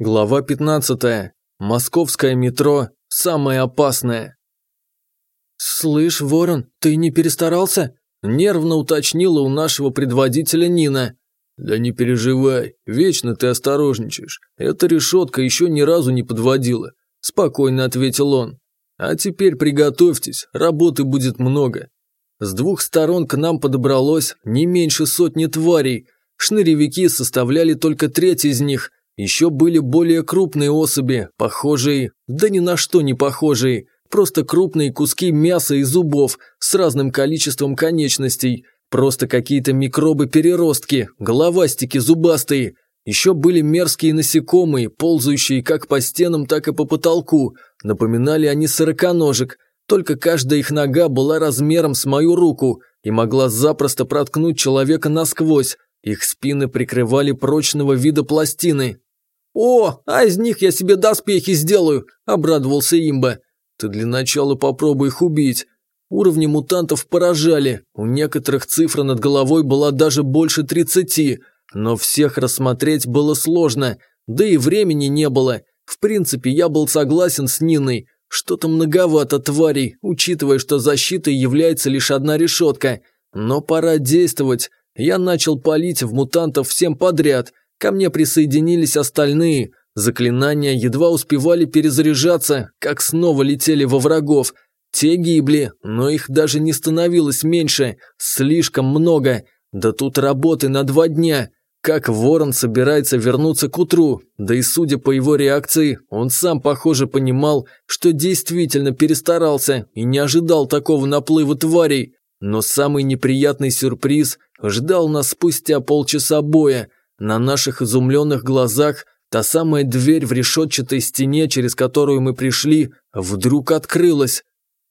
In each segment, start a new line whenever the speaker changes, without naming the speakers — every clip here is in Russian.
Глава 15. Московское метро самое опасное.
«Слышь, Ворон, ты не перестарался?»
– нервно уточнила у нашего предводителя Нина.
«Да не переживай, вечно ты осторожничаешь. Эта решетка еще ни разу не подводила», – спокойно ответил он. «А теперь приготовьтесь, работы будет много». С двух сторон к нам подобралось не меньше сотни тварей. Шныревики составляли только треть из них – еще были более крупные особи, похожие, да ни на что не похожие, просто крупные куски мяса и зубов с разным количеством конечностей, просто какие-то микробы-переростки, головастики зубастые. Еще были мерзкие насекомые, ползающие как по стенам, так и по потолку, напоминали они сороконожек, только каждая их нога была размером с мою руку и могла запросто проткнуть человека насквозь, их спины прикрывали прочного вида пластины,
«О, а из них я себе доспехи сделаю!» – обрадовался имба.
«Ты для начала попробуй их убить».
Уровни мутантов поражали, у некоторых цифра над головой была даже больше тридцати, но всех рассмотреть было сложно, да и времени не было. В принципе, я был согласен с Ниной, что-то многовато тварей, учитывая, что защитой является лишь одна решетка. Но пора действовать. Я начал палить в мутантов всем подряд, Ко мне присоединились остальные. Заклинания едва успевали перезаряжаться, как снова летели во врагов. Те гибли, но их даже не становилось меньше. Слишком много. Да тут работы на два дня. Как ворон собирается вернуться к утру, да и судя по его реакции, он сам, похоже, понимал, что действительно перестарался и не ожидал такого наплыва тварей. Но самый неприятный сюрприз ждал нас спустя полчаса боя – на наших изумленных глазах та самая дверь в решетчатой стене, через которую мы пришли, вдруг открылась.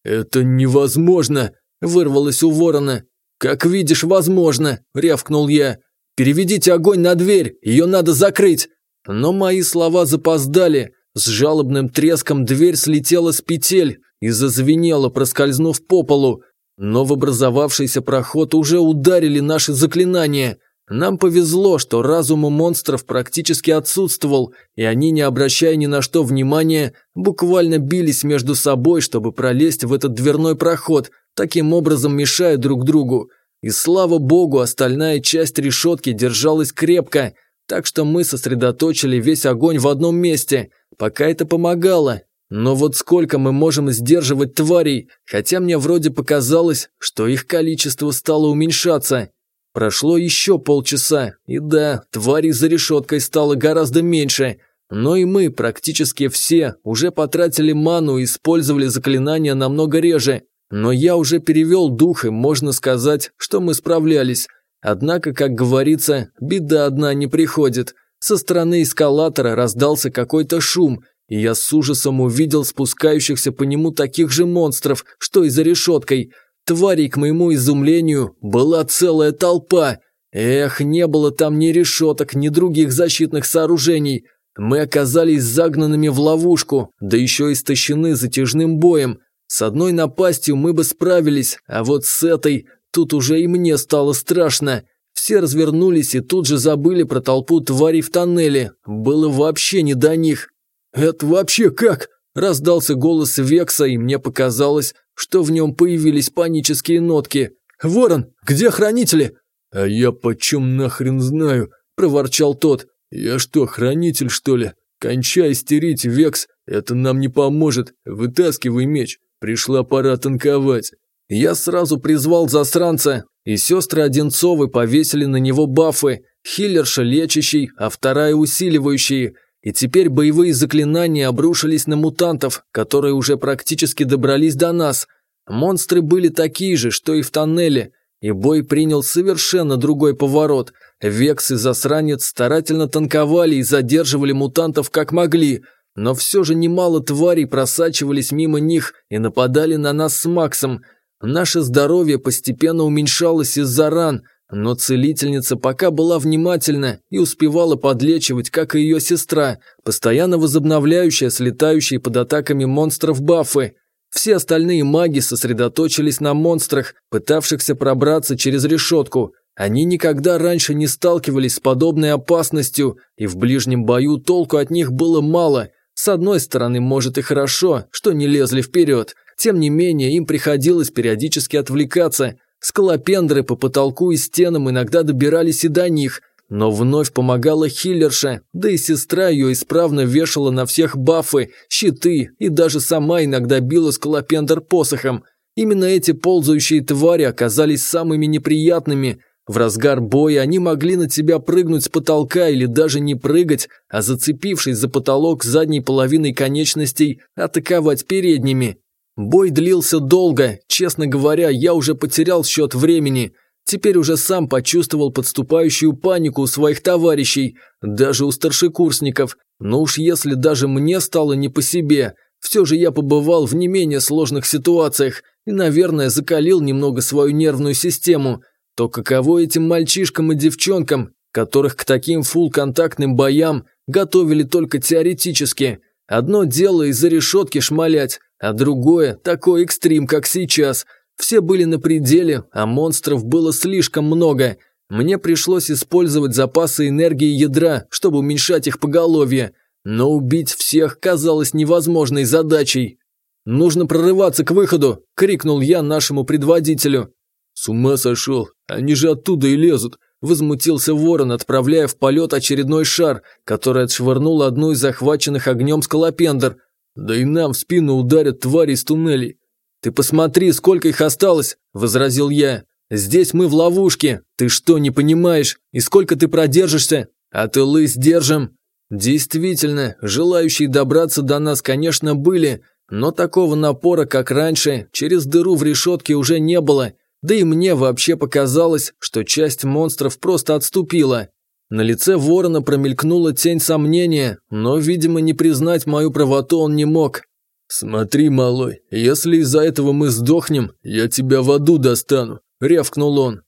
«Это невозможно!» – вырвалось у ворона.
«Как видишь, возможно!» – рявкнул я. «Переведите огонь на дверь, ее надо закрыть!» Но мои слова запоздали. С жалобным треском дверь слетела с петель и зазвенела, проскользнув по полу. Но в образовавшийся проход уже ударили наши заклинания – нам повезло, что разум у монстров практически отсутствовал, и они, не обращая ни на что внимания, буквально бились между собой, чтобы пролезть в этот дверной проход, таким образом мешая друг другу. И слава богу, остальная часть решетки держалась крепко, так что мы сосредоточили весь огонь в одном месте, пока это помогало. Но вот сколько мы можем сдерживать тварей, хотя мне вроде показалось, что их количество стало уменьшаться. Прошло еще полчаса, и да, тварей за решеткой стало гораздо меньше, но и мы, практически все, уже потратили ману и использовали заклинания намного реже. Но я уже перевел дух, и можно сказать, что мы справлялись. Однако, как говорится, беда одна не приходит. Со стороны эскалатора раздался какой-то шум, и я с ужасом увидел спускающихся по нему таких же монстров, что и за решеткой – Тварей, к моему изумлению, была целая толпа. Эх, не было там ни решеток, ни других защитных сооружений. Мы оказались загнанными в ловушку, да еще истощены затяжным боем. С одной напастью мы бы справились, а вот с этой тут уже и мне стало страшно. Все развернулись и тут же забыли про толпу тварей в тоннеле. Было вообще не до них. «Это вообще как?» – раздался голос Векса, и мне показалось, что в нем появились панические нотки. «Ворон, где хранители?»
«А я почем нахрен знаю?» – проворчал тот. «Я что, хранитель, что ли? Кончай истерить, Векс, это нам не поможет. Вытаскивай меч, пришла пора танковать».
Я сразу призвал засранца, и сестры Одинцовы повесили на него бафы, хиллерша лечащий, а вторая усиливающие – и теперь боевые заклинания обрушились на мутантов, которые уже практически добрались до нас. Монстры были такие же, что и в тоннеле, и бой принял совершенно другой поворот. Векс и Засранец старательно танковали и задерживали мутантов как могли, но все же немало тварей просачивались мимо них и нападали на нас с Максом. Наше здоровье постепенно уменьшалось из-за ран – но целительница пока была внимательна и успевала подлечивать, как и ее сестра, постоянно возобновляющая слетающие под атаками монстров бафы. Все остальные маги сосредоточились на монстрах, пытавшихся пробраться через решетку. Они никогда раньше не сталкивались с подобной опасностью, и в ближнем бою толку от них было мало. С одной стороны, может и хорошо, что не лезли вперед. Тем не менее, им приходилось периодически отвлекаться. Скалопендры по потолку и стенам иногда добирались и до них, но вновь помогала хиллерша, да и сестра ее исправно вешала на всех бафы, щиты и даже сама иногда била скалопендр посохом. Именно эти ползающие твари оказались самыми неприятными, в разгар боя они могли на тебя прыгнуть с потолка или даже не прыгать, а зацепившись за потолок задней половиной конечностей, атаковать передними. Бой длился долго, честно говоря, я уже потерял счет времени. Теперь уже сам почувствовал подступающую панику у своих товарищей, даже у старшекурсников. Но уж если даже мне стало не по себе, все же я побывал в не менее сложных ситуациях и, наверное, закалил немного свою нервную систему – то каково этим мальчишкам и девчонкам, которых к таким фулл-контактным боям готовили только теоретически. Одно дело из-за решетки шмалять, а другое – такой экстрим, как сейчас. Все были на пределе, а монстров было слишком много. Мне пришлось использовать запасы энергии ядра, чтобы уменьшать их поголовье. Но убить всех казалось невозможной задачей. «Нужно прорываться к выходу!» – крикнул я нашему предводителю.
«С ума сошел! Они же оттуда и лезут!» Возмутился ворон, отправляя в полет очередной шар, который отшвырнул одну из захваченных огнем скалопендр. «Да и нам в спину ударят твари из туннелей!»
«Ты посмотри, сколько их осталось!» – возразил я. «Здесь мы в ловушке! Ты что, не понимаешь? И сколько ты продержишься? А ты лыс держим!» Действительно, желающие добраться до нас, конечно, были, но такого напора, как раньше, через дыру в решетке уже не было – да и мне вообще показалось, что часть монстров просто отступила. На лице ворона промелькнула тень сомнения, но, видимо, не признать мою правоту он не мог.
«Смотри, малой, если из-за этого мы сдохнем, я тебя в аду достану», – рявкнул он.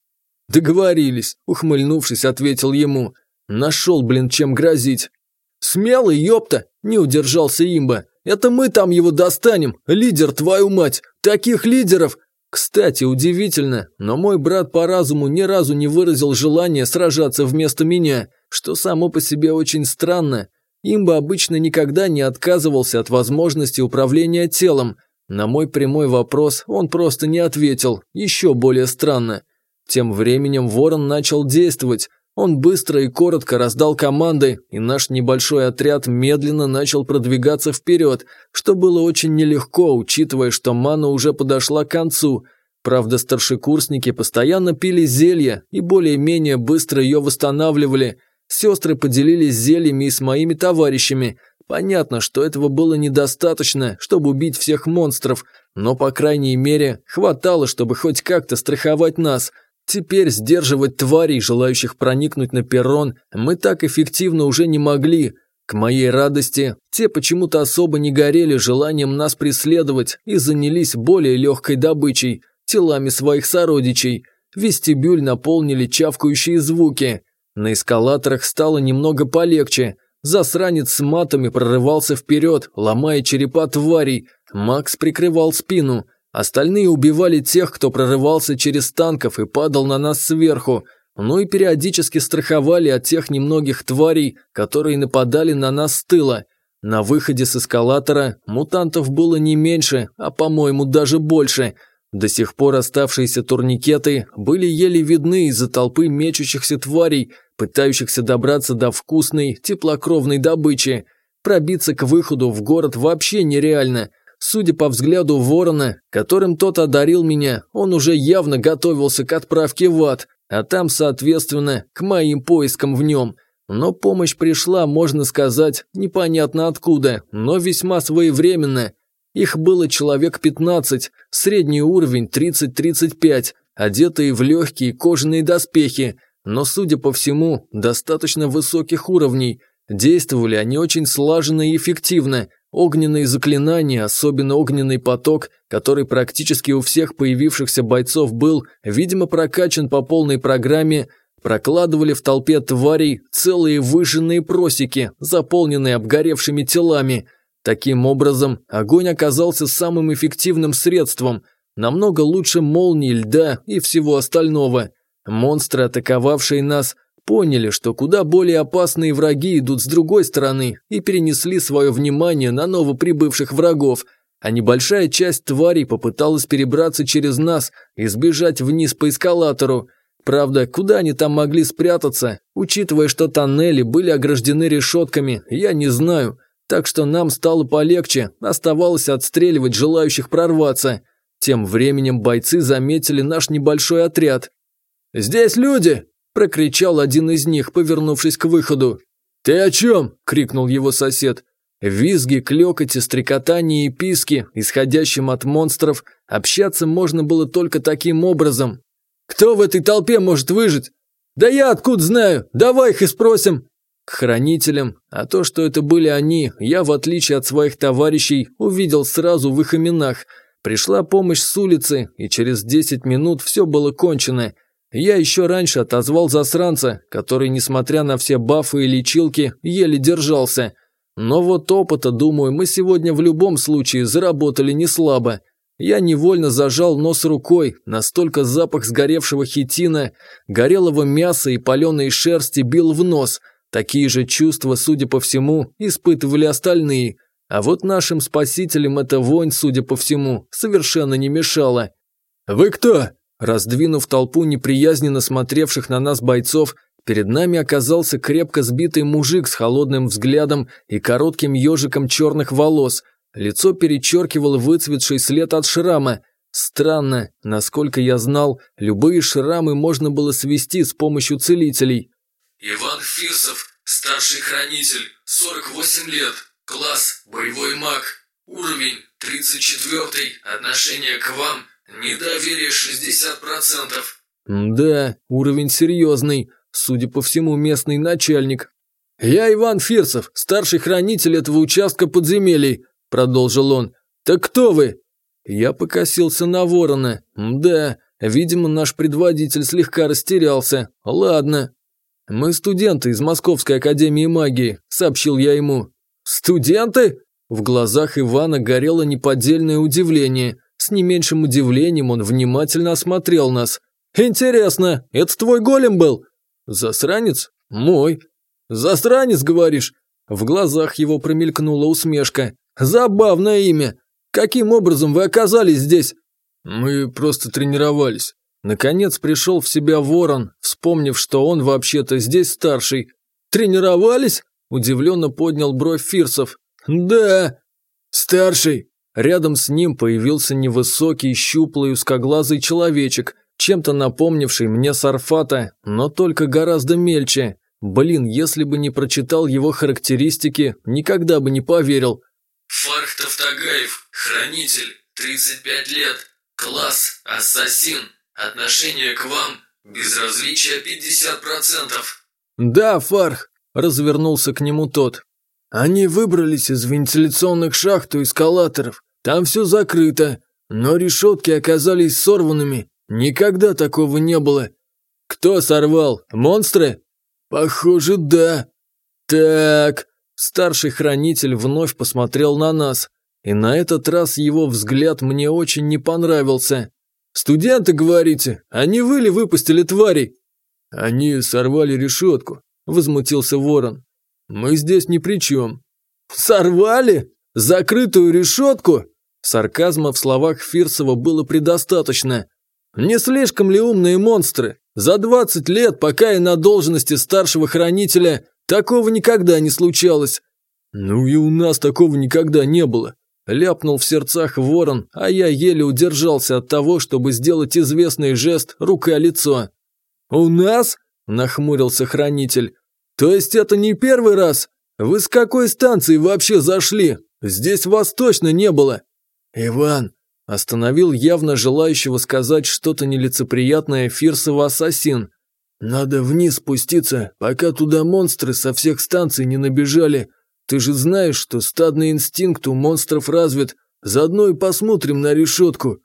«Договорились», – ухмыльнувшись, ответил ему. «Нашел, блин, чем грозить». «Смелый, ёпта!» – не удержался имба. «Это мы там его достанем, лидер, твою мать! Таких лидеров! Кстати, удивительно, но мой брат по разуму ни разу не выразил желания сражаться вместо меня, что само по себе очень странно. Им бы обычно никогда не отказывался от возможности управления телом. На мой прямой вопрос он просто не ответил, еще более странно. Тем временем Ворон начал действовать. Он быстро и коротко раздал команды, и наш небольшой отряд медленно начал продвигаться вперед, что было очень нелегко, учитывая, что мана уже подошла к концу. Правда, старшекурсники постоянно пили зелья и более-менее быстро ее восстанавливали. Сестры поделились зельями и с моими товарищами. Понятно, что этого было недостаточно, чтобы убить всех монстров, но, по крайней мере, хватало, чтобы хоть как-то страховать нас – Теперь сдерживать тварей, желающих проникнуть на перрон, мы так эффективно уже не могли. К моей радости, те почему-то особо не горели желанием нас преследовать и занялись более легкой добычей, телами своих сородичей. Вестибюль наполнили чавкающие звуки. На эскалаторах стало немного полегче. Засранец с матами прорывался вперед, ломая черепа тварей. Макс прикрывал спину – Остальные убивали тех, кто прорывался через танков и падал на нас сверху, ну и периодически страховали от тех немногих тварей, которые нападали на нас с тыла. На выходе с эскалатора мутантов было не меньше, а по-моему даже больше. До сих пор оставшиеся турникеты были еле видны из-за толпы мечущихся тварей, пытающихся добраться до вкусной, теплокровной добычи. Пробиться к выходу в город вообще нереально – Судя по взгляду ворона, которым тот одарил меня, он уже явно готовился к отправке в ад, а там, соответственно, к моим поискам в нем. Но помощь пришла, можно сказать, непонятно откуда, но весьма своевременно. Их было человек 15, средний уровень 30-35, одетые в легкие кожаные доспехи, но, судя по всему, достаточно высоких уровней. Действовали они очень слаженно и эффективно – Огненные заклинания, особенно огненный поток, который практически у всех появившихся бойцов был, видимо, прокачан по полной программе, прокладывали в толпе тварей целые выжженные просеки, заполненные обгоревшими телами. Таким образом, огонь оказался самым эффективным средством, намного лучше молний, льда и всего остального. Монстры, атаковавшие нас, поняли, что куда более опасные враги идут с другой стороны и перенесли свое внимание на новоприбывших врагов, а небольшая часть тварей попыталась перебраться через нас и сбежать вниз по эскалатору. Правда, куда они там могли спрятаться, учитывая, что тоннели были ограждены решетками, я не знаю, так что нам стало полегче, оставалось отстреливать желающих прорваться. Тем временем бойцы заметили наш небольшой отряд. «Здесь люди!» – прокричал один из них, повернувшись к выходу. «Ты о чем?» – крикнул его сосед. Визги, клёкоти, стрекотание и писки, исходящим от монстров, общаться можно было только таким образом. «Кто в этой толпе может выжить?» «Да я откуда знаю? Давай их и спросим!» К хранителям, а то, что это были они, я, в отличие от своих товарищей, увидел сразу в их именах. Пришла помощь с улицы, и через 10 минут все было кончено – я еще раньше отозвал засранца, который, несмотря на все бафы и лечилки, еле держался. Но вот опыта, думаю, мы сегодня в любом случае заработали не слабо. Я невольно зажал нос рукой, настолько запах сгоревшего хитина, горелого мяса и паленой шерсти бил в нос. Такие же чувства, судя по всему, испытывали остальные. А вот нашим спасителям эта вонь, судя по всему, совершенно не мешала. «Вы кто?» Раздвинув толпу неприязненно смотревших на нас бойцов, перед нами оказался крепко сбитый мужик с холодным взглядом и коротким ежиком черных волос. Лицо перечеркивало выцветший след от шрама. Странно, насколько я знал, любые шрамы можно было свести с помощью целителей.
Иван Фирсов, старший хранитель, 48 лет, класс, боевой маг, уровень 34, отношение к вам «Недоверие 60%.
«Да, уровень серьезный. Судя по всему, местный начальник». «Я Иван Фирсов, старший хранитель этого участка подземелий», – продолжил он. «Так кто вы?» Я покосился на ворона. «Да, видимо, наш предводитель слегка растерялся. Ладно». «Мы студенты из Московской академии магии», – сообщил я ему. «Студенты?» В глазах Ивана горело неподдельное удивление – с не меньшим удивлением он внимательно осмотрел нас. «Интересно, это твой голем был?» «Засранец? Мой». «Засранец, говоришь?» В глазах его промелькнула усмешка. «Забавное имя. Каким образом вы оказались здесь?» «Мы просто тренировались». Наконец пришел в себя ворон, вспомнив, что он вообще-то здесь старший. «Тренировались?» – удивленно поднял бровь Фирсов. «Да». «Старший, Рядом с ним появился невысокий, щуплый, узкоглазый человечек, чем-то напомнивший мне Сарфата, но только гораздо мельче. Блин, если бы не прочитал его характеристики, никогда бы не поверил.
Фарх Тавтагаев, хранитель, 35 лет, класс, ассасин, отношение к вам, безразличие 50%.
Да, Фарх, развернулся к нему тот. Они выбрались из вентиляционных шахт у эскалаторов. Там все закрыто, но решетки оказались сорванными. Никогда такого не было. Кто сорвал? Монстры? Похоже, да. Так. Старший хранитель вновь посмотрел на нас. И на этот раз его взгляд мне очень не понравился. «Студенты, говорите, они вы ли выпустили тварей?» «Они сорвали решетку», – возмутился ворон. «Мы здесь ни при чем». «Сорвали? Закрытую решетку?» Сарказма в словах Фирсова было предостаточно. «Не слишком ли умные монстры? За 20 лет, пока я на должности старшего хранителя, такого никогда не случалось». «Ну и у нас такого никогда не было», – ляпнул в сердцах ворон, а я еле удержался от того, чтобы сделать известный жест рука-лицо. «У нас?» – нахмурился хранитель. «То есть это не первый раз? Вы с какой станции вообще зашли? Здесь вас точно не было!» «Иван!» – остановил явно желающего сказать что-то нелицеприятное Фирсова ассасин. «Надо вниз спуститься, пока туда монстры со всех станций не набежали. Ты же знаешь, что стадный инстинкт у монстров развит. Заодно и посмотрим на решетку».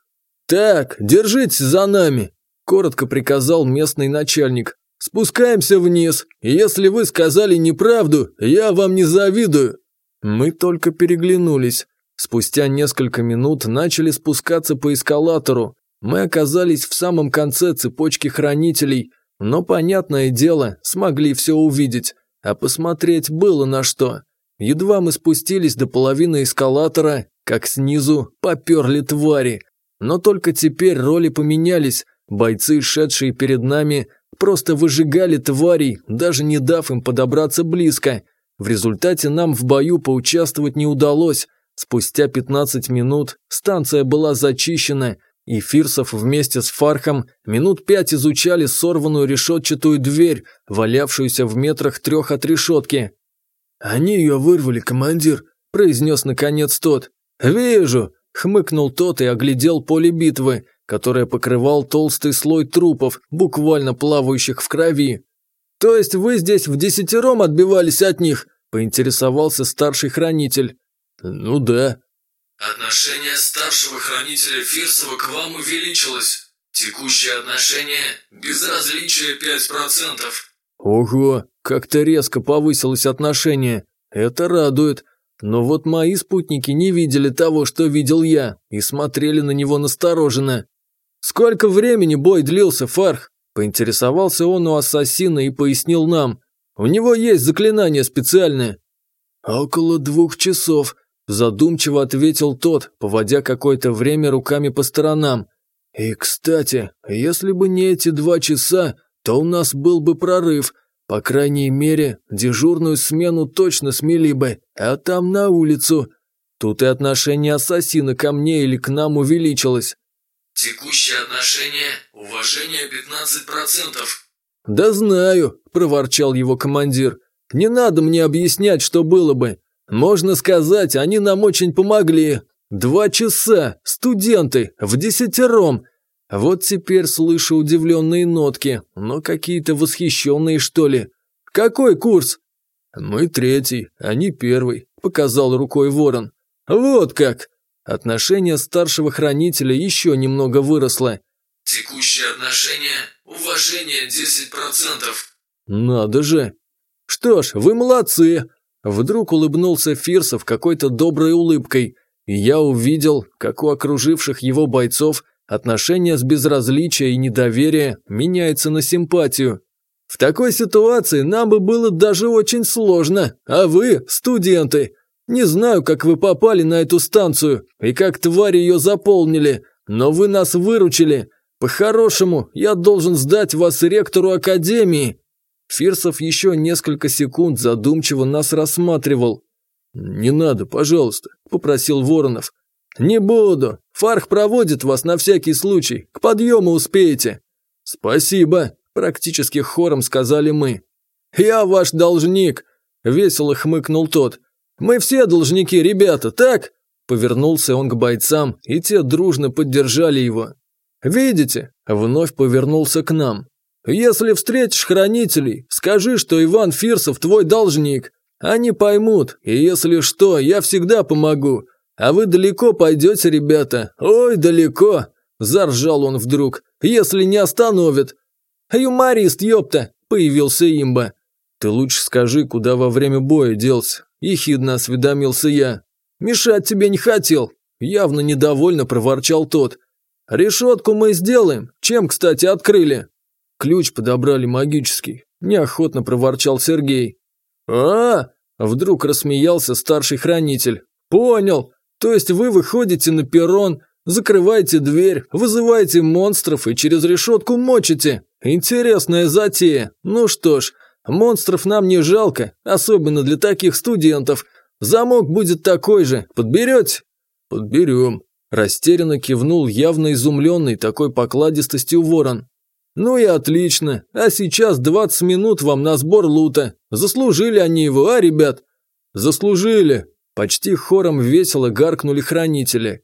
«Так, держитесь за нами!» – коротко приказал местный начальник. Спускаемся вниз. Если вы сказали неправду, я вам не завидую». Мы только переглянулись. Спустя несколько минут начали спускаться по эскалатору. Мы оказались в самом конце цепочки хранителей, но, понятное дело, смогли все увидеть, а посмотреть было на что. Едва мы спустились до половины эскалатора, как снизу поперли твари. Но только теперь роли поменялись, бойцы, шедшие перед нами, просто выжигали тварей, даже не дав им подобраться близко. В результате нам в бою поучаствовать не удалось. Спустя 15 минут станция была зачищена, и Фирсов вместе с Фархом минут пять изучали сорванную решетчатую дверь, валявшуюся в метрах трех от решетки.
«Они ее вырвали, командир», – произнес наконец тот.
«Вижу», – хмыкнул тот и оглядел поле битвы, которое покрывал толстый слой трупов, буквально плавающих в крови. «То есть вы здесь в десятером отбивались от них?» – поинтересовался старший хранитель.
«Ну да»,
Отношение старшего хранителя Фирсова к вам увеличилось. Текущее отношение – безразличие 5%.
Ого, как-то резко повысилось отношение. Это радует. Но вот мои спутники не видели того, что видел я, и смотрели на него настороженно. «Сколько времени бой длился, Фарх?» Поинтересовался он у ассасина и пояснил нам. «У него есть заклинание специальное».
«Около двух часов»,
Задумчиво ответил тот, поводя какое-то время руками по сторонам.
«И, кстати, если бы не эти два часа, то у нас был бы прорыв. По крайней мере, дежурную смену точно смели бы, а там на улицу.
Тут и отношение ассасина ко мне или к нам увеличилось».
«Текущее отношение – уважение 15%.
«Да знаю», – проворчал его командир. «Не надо мне объяснять, что было бы. Можно сказать, они нам очень помогли. Два часа, студенты, в десятером. Вот теперь слышу удивленные нотки, но какие-то восхищенные, что ли. Какой курс?
Мы третий, они первый, показал рукой ворон.
Вот как. Отношение старшего хранителя еще немного выросло.
Текущее отношение – уважение 10%.
Надо же. Что ж, вы молодцы. Вдруг улыбнулся Фирсов какой-то доброй улыбкой, и я увидел, как у окруживших его бойцов отношение с безразличия и недоверия меняется на симпатию. В такой ситуации нам бы было даже очень сложно, а вы, студенты, не знаю, как вы попали на эту станцию и как твари ее заполнили, но вы нас выручили. По-хорошему, я должен сдать вас ректору академии. Фирсов еще несколько секунд задумчиво нас рассматривал.
«Не надо, пожалуйста», – попросил Воронов.
«Не буду. Фарх проводит вас на всякий случай. К подъему успеете». «Спасибо», – практически хором сказали мы. «Я ваш должник», – весело хмыкнул тот. «Мы все должники, ребята, так?» Повернулся он к бойцам, и те дружно поддержали его. «Видите?» – вновь повернулся к нам. Если встретишь хранителей, скажи, что Иван Фирсов твой должник. Они поймут, и если что, я всегда помогу. А вы далеко пойдете, ребята? Ой, далеко!» Заржал он вдруг. «Если не остановят!» «Юморист, ёпта!» – появился имба.
«Ты лучше скажи, куда во время боя делся?» – ехидно осведомился я.
«Мешать тебе не хотел!» – явно недовольно проворчал тот. «Решетку мы сделаем. Чем, кстати, открыли?»
Ключ подобрали магический. Неохотно проворчал Сергей.
а, Вдруг рассмеялся старший хранитель. «Понял. То есть вы выходите на перрон, закрываете дверь, вызываете монстров и через решетку мочите. Интересная затея. Ну что ж, монстров нам не жалко, особенно для таких студентов. Замок будет такой же. Подберете?»
«Подберем», – растерянно кивнул явно изумленный такой покладистостью ворон.
«Ну и отлично. А сейчас 20 минут вам на сбор лута. Заслужили они его, а, ребят?»
«Заслужили!» Почти хором весело гаркнули хранители.